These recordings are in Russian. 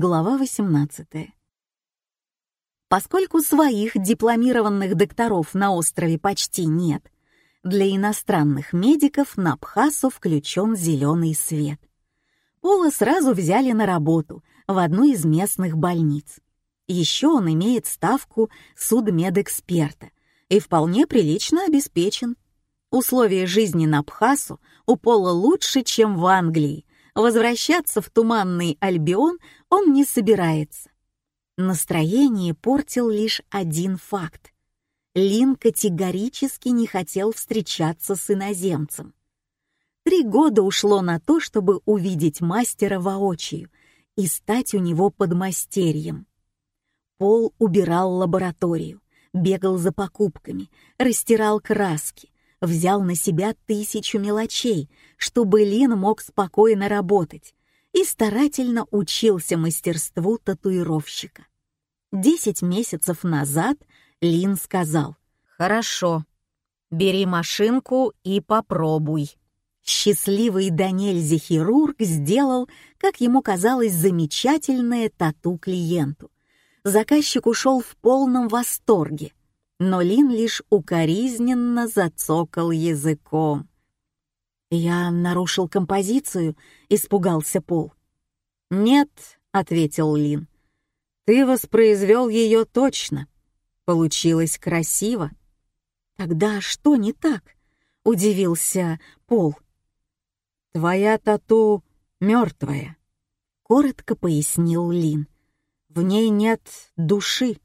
Глава 18. Поскольку своих дипломированных докторов на острове почти нет, для иностранных медиков на Абхазу включен зеленый свет. Пола сразу взяли на работу в одну из местных больниц. Еще он имеет ставку судмедэксперта и вполне прилично обеспечен. Условия жизни на Абхазу у Пола лучше, чем в Англии. Возвращаться в туманный Альбион он не собирается. Настроение портил лишь один факт. Лин категорически не хотел встречаться с иноземцем. Три года ушло на то, чтобы увидеть мастера воочию и стать у него подмастерьем. Пол убирал лабораторию, бегал за покупками, растирал краски, взял на себя тысячу мелочей, чтобы Лин мог спокойно работать, и старательно учился мастерству татуировщика. Десять месяцев назад Лин сказал «Хорошо, бери машинку и попробуй». Счастливый до хирург сделал, как ему казалось, замечательное тату клиенту. Заказчик ушел в полном восторге, но Лин лишь укоризненно зацокал языком. «Я нарушил композицию», — испугался Пол. «Нет», — ответил Лин, — «ты воспроизвел ее точно. Получилось красиво». «Тогда что не так?» — удивился Пол. «Твоя тату мертвая», — коротко пояснил Лин. «В ней нет души».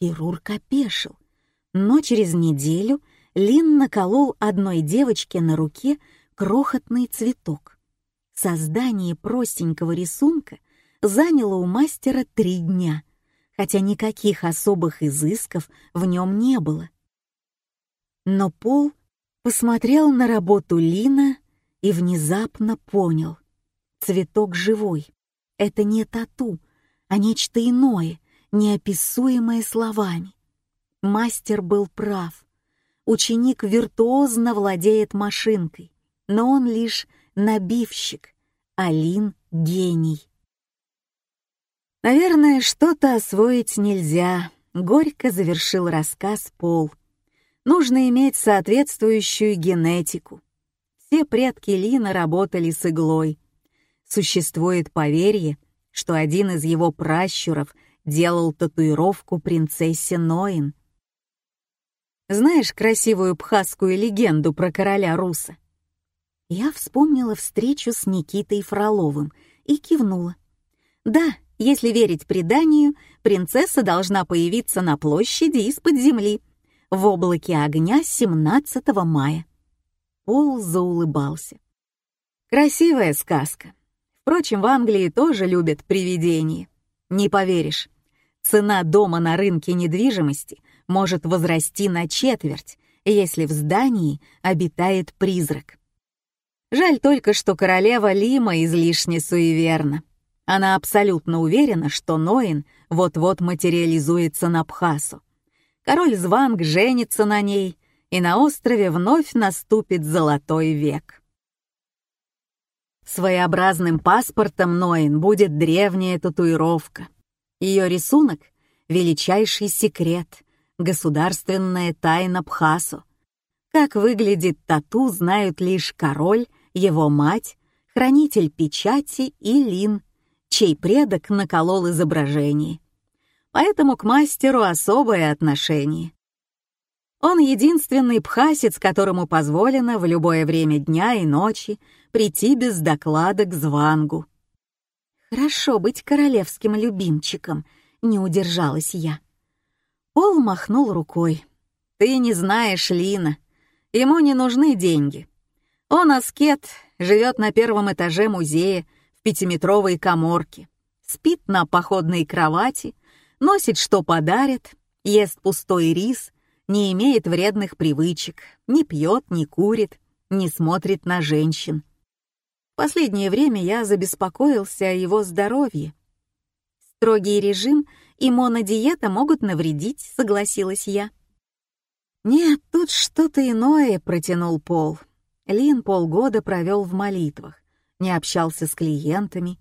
Хирург опешил, но через неделю Лин наколол одной девочке на руке крохотный цветок. Создание простенького рисунка заняло у мастера три дня, хотя никаких особых изысков в нем не было. Но Пол посмотрел на работу Лина и внезапно понял. Цветок живой. Это не тату, а нечто иное, неописуемое словами. Мастер был прав. Ученик виртуозно владеет машинкой, но он лишь набивщик, Алин — гений. Наверное, что-то освоить нельзя, горько завершил рассказ Пол. Нужно иметь соответствующую генетику. Все предки Лина работали с иглой. Существует поверье, что один из его пращуров — делал татуировку принцессе Ноин. Знаешь красивую бхасскую легенду про короля Руса? Я вспомнила встречу с Никитой Фроловым и кивнула. Да, если верить преданию, принцесса должна появиться на площади из-под земли в облаке огня 17 мая. Пол заулыбался. Красивая сказка. Впрочем, в Англии тоже любят привидения. Не поверишь, цена дома на рынке недвижимости может возрасти на четверть, если в здании обитает призрак. Жаль только, что королева Лима излишне суеверна. Она абсолютно уверена, что Ноин вот-вот материализуется на Пхасу. Король Званг женится на ней, и на острове вновь наступит золотой век. Своеобразным паспортом Ноин будет древняя татуировка — ее рисунок — величайший секрет, государственная тайна Бхасу. Как выглядит тату, знают лишь король, его мать, хранитель печати и Лин, чей предок наколол изображение. Поэтому к мастеру особое отношение. Он единственный бхасец, которому позволено в любое время дня и ночи прийти без доклада к звангу. Хорошо быть королевским любимчиком, не удержалась я. Пол махнул рукой. Ты не знаешь Лина. Ему не нужны деньги. Он аскет, живет на первом этаже музея в пятиметровой коморке, спит на походной кровати, носит что подарят, ест пустой рис, не имеет вредных привычек, не пьет, не курит, не смотрит на женщин последнее время я забеспокоился о его здоровье. Строгий режим и монодиета могут навредить, согласилась я. Нет, тут что-то иное, протянул Пол. Лин полгода провел в молитвах, не общался с клиентами.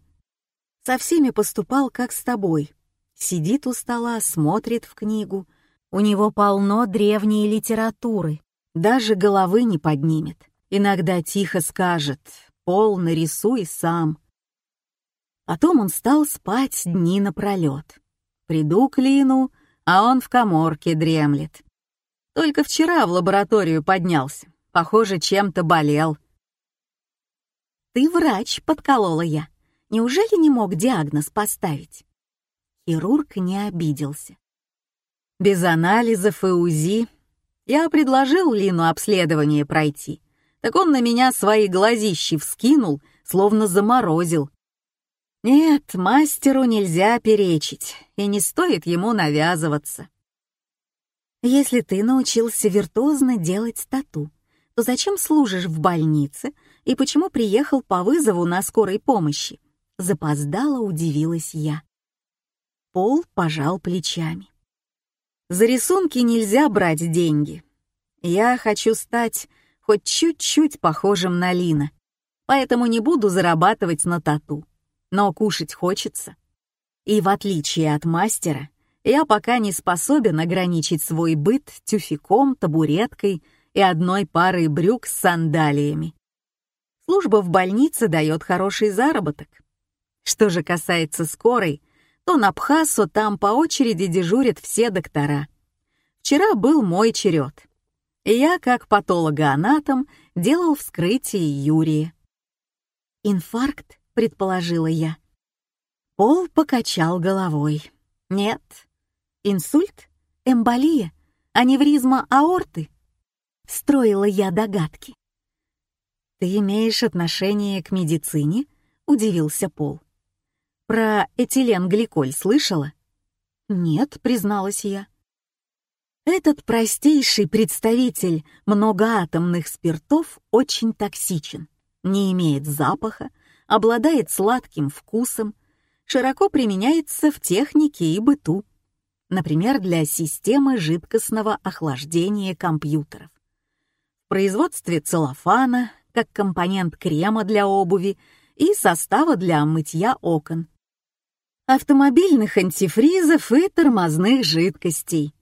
Со всеми поступал, как с тобой. Сидит у стола, смотрит в книгу. У него полно древней литературы. Даже головы не поднимет. Иногда тихо скажет «Пол нарисуй сам». Потом он стал спать дни напролет. Приду к Лину, а он в коморке дремлет. Только вчера в лабораторию поднялся. Похоже, чем-то болел. «Ты врач», — подколола я. «Неужели не мог диагноз поставить?» Хирург не обиделся. Без анализов и УЗИ я предложил Лину обследование пройти, так он на меня свои глазищи вскинул, словно заморозил. Нет, мастеру нельзя перечить, и не стоит ему навязываться. Если ты научился виртуозно делать тату, то зачем служишь в больнице и почему приехал по вызову на скорой помощи? Запоздала, удивилась я. Пол пожал плечами. За рисунки нельзя брать деньги. Я хочу стать хоть чуть-чуть похожим на Лина, поэтому не буду зарабатывать на тату. Но кушать хочется. И в отличие от мастера, я пока не способен ограничить свой быт тюфяком, табуреткой и одной парой брюк с сандалиями. Служба в больнице дает хороший заработок. Что же касается скорой, то на Пхасу там по очереди дежурят все доктора. Вчера был мой черед. И я, как патологоанатом, делал вскрытие Юрия. «Инфаркт», — предположила я. Пол покачал головой. «Нет. Инсульт? Эмболия? Аневризма аорты?» Строила я догадки. «Ты имеешь отношение к медицине?» — удивился Пол. «Про этиленгликоль слышала?» «Нет», — призналась я. Этот простейший представитель многоатомных спиртов очень токсичен, не имеет запаха, обладает сладким вкусом, широко применяется в технике и быту, например, для системы жидкостного охлаждения компьютеров производстве целлофана, как компонент крема для обуви и состава для мытья окон, автомобильных антифризов и тормозных жидкостей.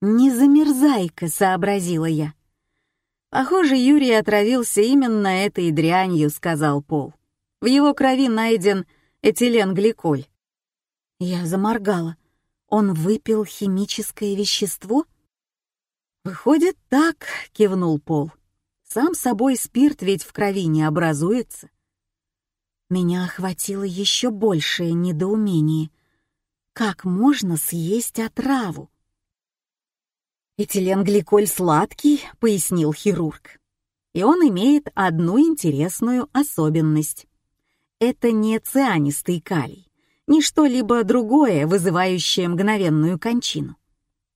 «Не замерзай-ка», — сообразила я. «Похоже, Юрий отравился именно этой дрянью», — сказал Пол. «В его крови найден этиленгликоль». Я заморгала. Он выпил химическое вещество — «Выходит, так», — кивнул Пол. «Сам собой спирт ведь в крови не образуется». Меня охватило еще большее недоумение. Как можно съесть отраву? «Этиленгликоль сладкий», — пояснил хирург. «И он имеет одну интересную особенность. Это не цианистый калий, не что-либо другое, вызывающее мгновенную кончину.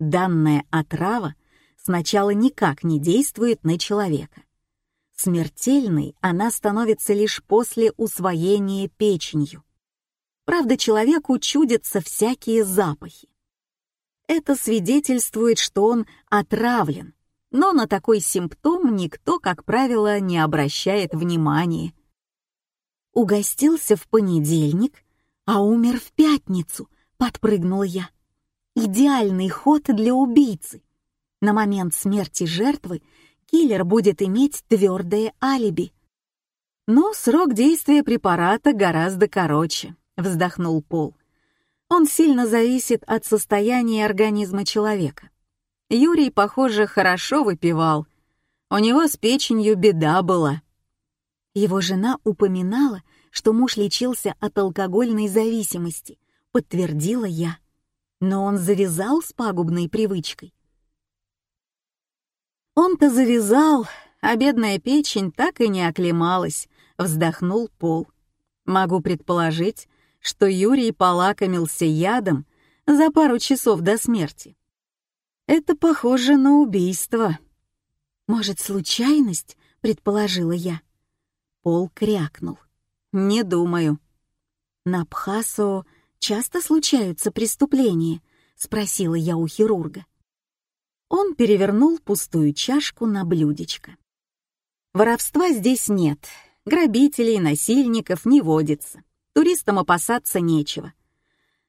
Данная отрава сначала никак не действует на человека. Смертельной она становится лишь после усвоения печенью. Правда, человеку чудятся всякие запахи. Это свидетельствует, что он отравлен, но на такой симптом никто, как правило, не обращает внимания. Угостился в понедельник, а умер в пятницу, подпрыгнула я. Идеальный ход для убийцы. На момент смерти жертвы киллер будет иметь твердое алиби. Но срок действия препарата гораздо короче, вздохнул Пол. Он сильно зависит от состояния организма человека. Юрий, похоже, хорошо выпивал. У него с печенью беда была. Его жена упоминала, что муж лечился от алкогольной зависимости, подтвердила я. Но он завязал с пагубной привычкой. Он-то завязал, а бедная печень так и не оклемалась, вздохнул Пол. Могу предположить, что Юрий полакомился ядом за пару часов до смерти. Это похоже на убийство. Может, случайность, предположила я. Пол крякнул. Не думаю. На Пхасо часто случаются преступления, спросила я у хирурга. Он перевернул пустую чашку на блюдечко. Воровства здесь нет, грабителей, насильников не водится. туристам опасаться нечего.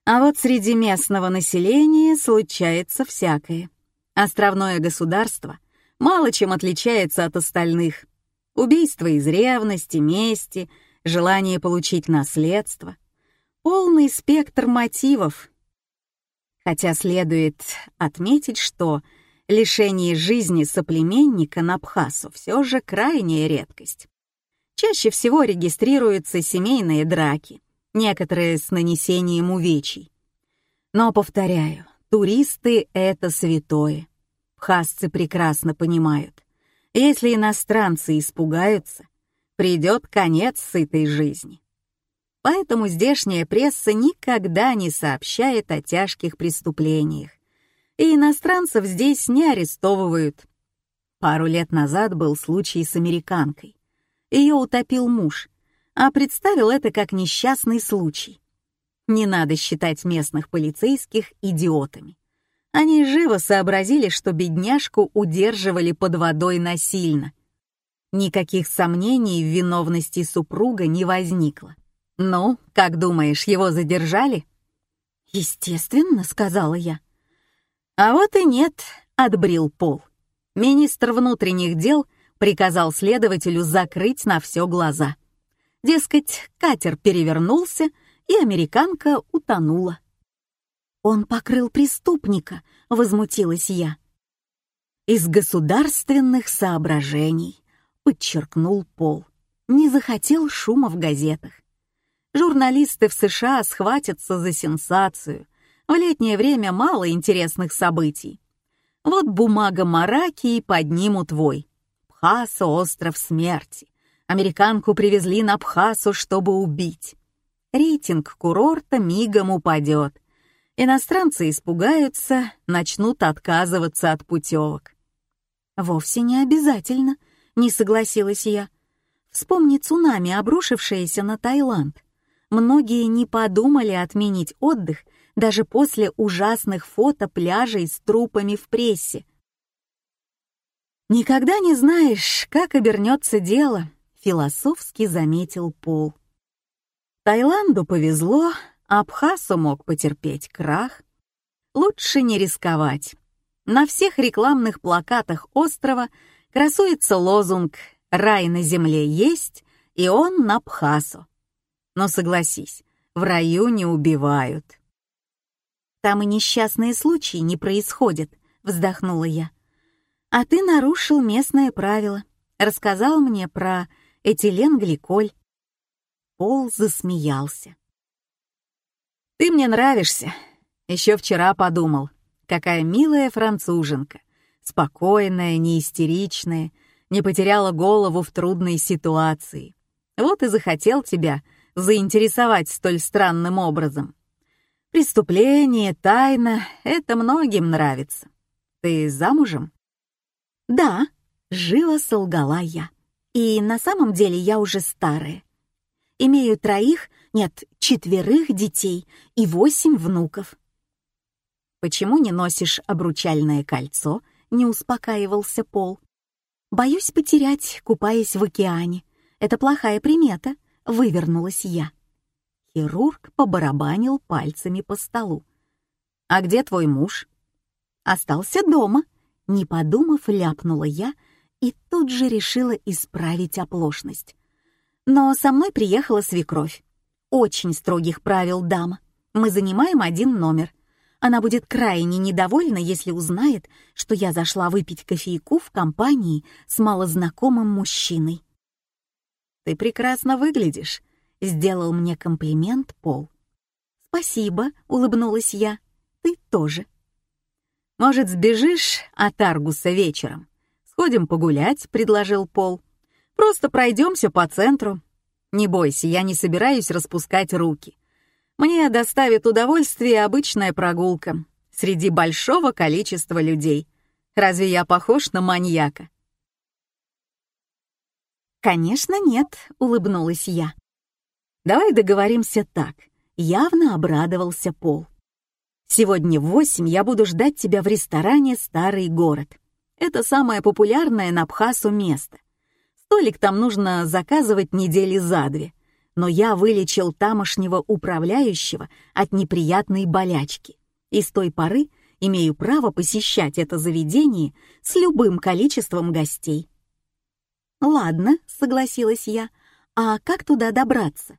А вот среди местного населения случается всякое. Островное государство мало чем отличается от остальных. Убийство из ревности, мести, желание получить наследство. Полный спектр мотивов. Хотя следует отметить, что лишение жизни соплеменника на Бхасу все же крайняя редкость. Чаще всего регистрируются семейные драки, некоторые с нанесением увечий. Но, повторяю, туристы — это святое. Бхасцы прекрасно понимают. Если иностранцы испугаются, придет конец сытой жизни. Поэтому здешняя пресса никогда не сообщает о тяжких преступлениях, и иностранцев здесь не арестовывают. Пару лет назад был случай с американкой. Ее утопил муж, а представил это как несчастный случай. Не надо считать местных полицейских идиотами. Они живо сообразили, что бедняжку удерживали под водой насильно. Никаких сомнений в виновности супруга не возникло. «Ну, как думаешь, его задержали?» «Естественно», — сказала я. «А вот и нет», — отбрил Пол. Министр внутренних дел приказал следователю закрыть на все глаза. Дескать, катер перевернулся, и американка утонула. «Он покрыл преступника», — возмутилась я. «Из государственных соображений», — подчеркнул Пол. Не захотел шума в газетах. Журналисты в США схватятся за сенсацию. В летнее время мало интересных событий. Вот бумага Мараки и поднимут вой. Пхаса — остров смерти. Американку привезли на Пхасу, чтобы убить. Рейтинг курорта мигом упадет. Иностранцы испугаются, начнут отказываться от путевок. «Вовсе не обязательно», — не согласилась я. «Вспомни цунами, обрушившееся на Таиланд. Многие не подумали отменить отдых даже после ужасных фото пляжей с трупами в прессе. «Никогда не знаешь, как обернется дело», — философски заметил Пол. Таиланду повезло, Абхасу мог потерпеть крах. Лучше не рисковать. На всех рекламных плакатах острова красуется лозунг «Рай на земле есть, и он на Абхасу». Но согласись, в раю не убивают. Там и несчастные случаи не происходят, вздохнула я. А ты нарушил местное правило, рассказал мне про этиленгликоль. Пол засмеялся. Ты мне нравишься. Еще вчера подумал, какая милая француженка, спокойная, не истеричная, не потеряла голову в трудной ситуации. Вот и захотел тебя заинтересовать столь странным образом. Преступление, тайна — это многим нравится. Ты замужем? Да, живо солгала я. И на самом деле я уже старая. Имею троих, нет, четверых детей и восемь внуков. Почему не носишь обручальное кольцо? Не успокаивался Пол. Боюсь потерять, купаясь в океане. Это плохая примета вывернулась я. Хирург побарабанил пальцами по столу. «А где твой муж?» «Остался дома», — не подумав, ляпнула я и тут же решила исправить оплошность. Но со мной приехала свекровь. Очень строгих правил дама. Мы занимаем один номер. Она будет крайне недовольна, если узнает, что я зашла выпить кофейку в компании с малознакомым мужчиной. «Ты прекрасно выглядишь», — сделал мне комплимент Пол. «Спасибо», — улыбнулась я. «Ты тоже». «Может, сбежишь от Аргуса вечером? Сходим погулять», — предложил Пол. «Просто пройдемся по центру. Не бойся, я не собираюсь распускать руки. Мне доставит удовольствие обычная прогулка среди большого количества людей. Разве я похож на маньяка?» «Конечно нет», — улыбнулась я. «Давай договоримся так», — явно обрадовался Пол. «Сегодня в восемь я буду ждать тебя в ресторане «Старый город». Это самое популярное на Бхасу место. Столик там нужно заказывать недели за две. но я вылечил тамошнего управляющего от неприятной болячки. И с той поры имею право посещать это заведение с любым количеством гостей. «Ладно», — согласилась я, — «а как туда добраться?»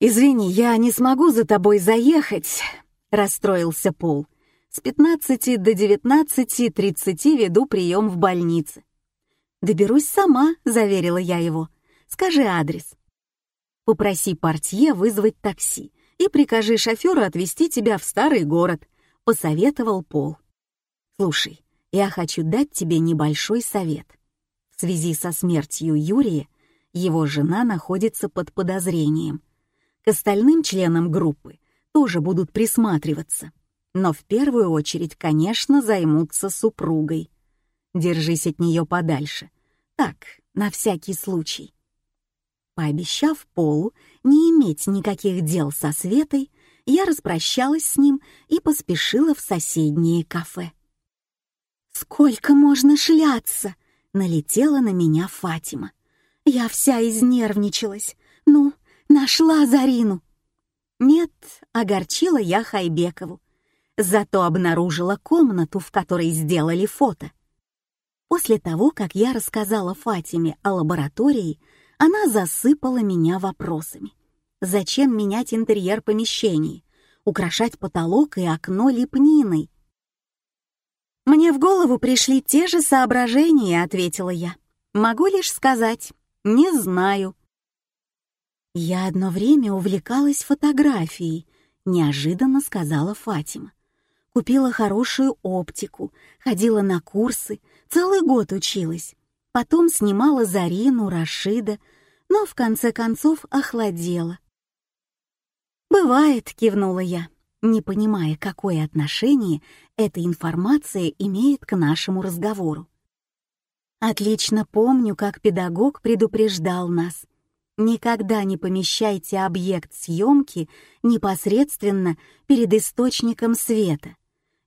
«Извини, я не смогу за тобой заехать», — расстроился Пол. «С 15 до 19.30 веду прием в больнице». «Доберусь сама», — заверила я его. «Скажи адрес». «Попроси портье вызвать такси и прикажи шоферу отвезти тебя в старый город», — посоветовал Пол. «Слушай, я хочу дать тебе небольшой совет. В связи со смертью Юрия его жена находится под подозрением. К остальным членам группы тоже будут присматриваться. Но в первую очередь, конечно, займутся супругой. Держись от нее подальше. Так, на всякий случай. Пообещав Полу не иметь никаких дел со Светой, я распрощалась с ним и поспешила в соседнее кафе. «Сколько можно шляться?» — налетела на меня Фатима. Я вся изнервничалась. «Ну, нашла Зарину!» Нет, огорчила я Хайбекову. Зато обнаружила комнату, в которой сделали фото. После того, как я рассказала Фатиме о лаборатории, она засыпала меня вопросами. Зачем менять интерьер помещений, украшать потолок и окно лепниной? «Мне в голову пришли те же соображения», — ответила я. «Могу лишь сказать, не знаю». «Я одно время увлекалась фотографией», — неожиданно сказала Фатима. «Купила хорошую оптику, ходила на курсы, целый год училась. Потом снимала Зарину, Рашида, но в конце концов охладела». «Бывает», — кивнула я, не понимая, какое отношение эта информация имеет к нашему разговору. Отлично помню, как педагог предупреждал нас — Никогда не помещайте объект съемки непосредственно перед источником света.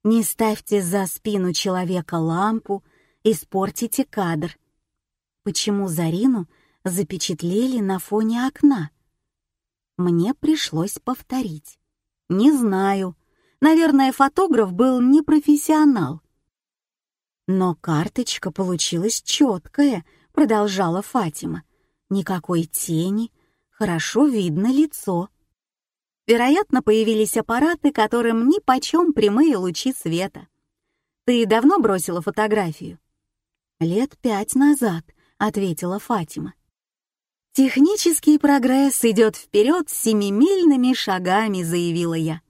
Не ставьте за спину человека лампу, испортите кадр. Почему Зарину запечатлели на фоне окна? Мне пришлось повторить. Не знаю. Наверное, фотограф был не профессионал. Но карточка получилась четкая, продолжала Фатима. Никакой тени, хорошо видно лицо. Вероятно, появились аппараты, которым ни почем прямые лучи света. Ты давно бросила фотографию? Лет пять назад, ответила Фатима. Технический прогресс идет вперед семимильными шагами, заявила я.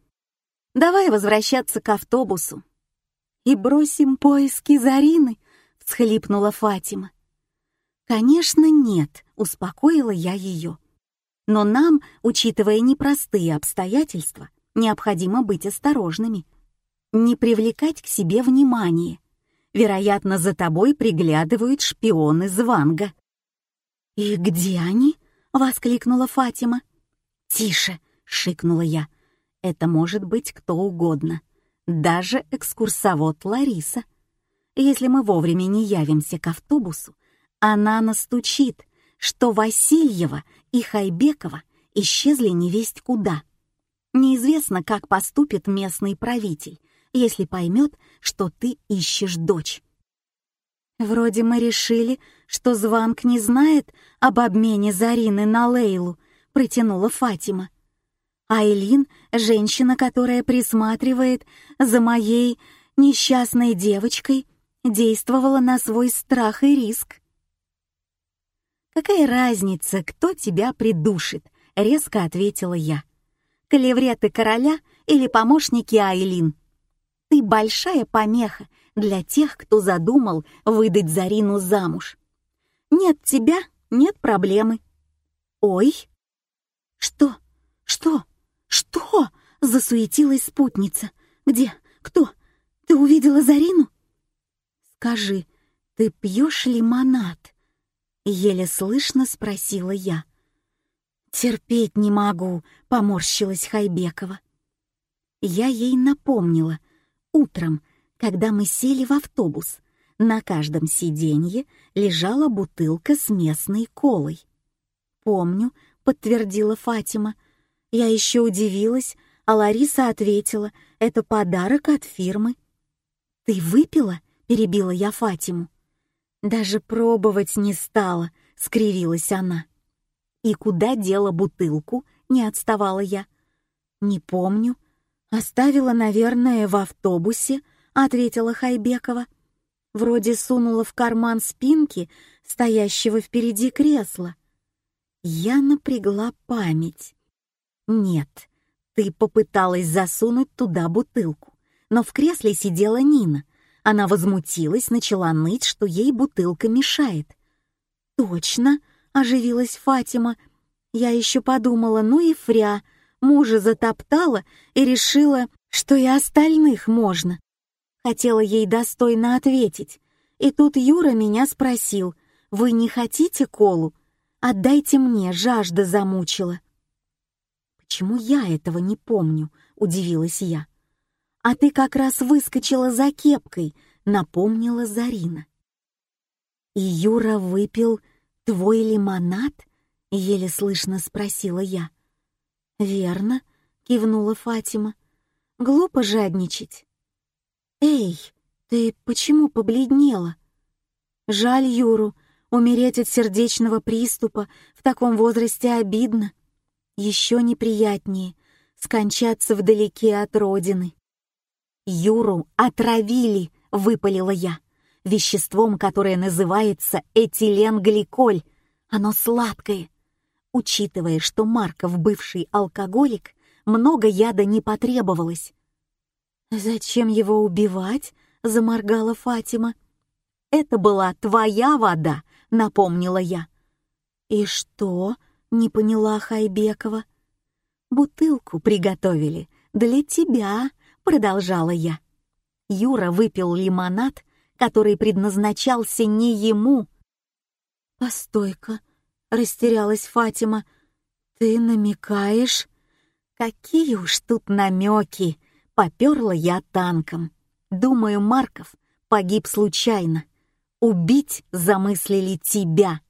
Давай возвращаться к автобусу. И бросим поиски Зарины, всхлипнула Фатима. «Конечно, нет», — успокоила я ее. «Но нам, учитывая непростые обстоятельства, необходимо быть осторожными. Не привлекать к себе внимание. Вероятно, за тобой приглядывают шпионы Званга». «И где они?» — воскликнула Фатима. «Тише!» — шикнула я. «Это может быть кто угодно, даже экскурсовод Лариса. Если мы вовремя не явимся к автобусу, она настучит, что Васильева и Хайбекова исчезли невесть куда. Неизвестно, как поступит местный правитель, если поймет, что ты ищешь дочь. Вроде мы решили, что Званг не знает об обмене Зарины на Лейлу, протянула Фатима. Айлин — женщина, которая присматривает за моей несчастной девочкой, действовала на свой страх и риск. «Какая разница, кто тебя придушит?» — резко ответила я. «Калевреты короля или помощники Айлин? Ты большая помеха для тех, кто задумал выдать Зарину замуж. Нет тебя — нет проблемы». «Ой!» «Что? Что? Что?» — засуетилась спутница. «Где? Кто? Ты увидела Зарину?» «Скажи, ты пьешь лимонад?» Еле слышно спросила я. «Терпеть не могу», — поморщилась Хайбекова. Я ей напомнила. Утром, когда мы сели в автобус, на каждом сиденье лежала бутылка с местной колой. «Помню», — подтвердила Фатима. Я еще удивилась, а Лариса ответила, «Это подарок от фирмы». «Ты выпила?» — перебила я Фатиму. «Даже пробовать не стала», — скривилась она. «И куда дела бутылку?» — не отставала я. «Не помню. Оставила, наверное, в автобусе», — ответила Хайбекова. Вроде сунула в карман спинки стоящего впереди кресла. Я напрягла память. Нет, ты попыталась засунуть туда бутылку, но в кресле сидела Нина. Она возмутилась, начала ныть, что ей бутылка мешает. «Точно!» — оживилась Фатима. Я еще подумала, ну и фря, мужа затоптала и решила, что и остальных можно. Хотела ей достойно ответить. И тут Юра меня спросил, «Вы не хотите колу? Отдайте мне, жажда замучила». «Почему я этого не помню?» — удивилась я. «А ты как раз выскочила за кепкой», — напомнила Зарина. «И Юра выпил твой лимонад?» — еле слышно спросила я. «Верно», — кивнула Фатима. «Глупо жадничать. «Эй, ты почему побледнела?» «Жаль Юру, умереть от сердечного приступа в таком возрасте обидно. Еще неприятнее — скончаться вдалеке от родины». «Юру отравили», — выпалила я, веществом, которое называется этиленгликоль. Оно сладкое. Учитывая, что Марков бывший алкоголик, много яда не потребовалось. «Зачем его убивать?» — заморгала Фатима. «Это была твоя вода», — напомнила я. «И что?» — не поняла Хайбекова. «Бутылку приготовили для тебя», — продолжала я. Юра выпил лимонад, который предназначался не ему. «Постой-ка», — растерялась Фатима, — «ты намекаешь?» «Какие уж тут намеки!» Поперла я танком. Думаю, Марков погиб случайно. Убить замыслили тебя.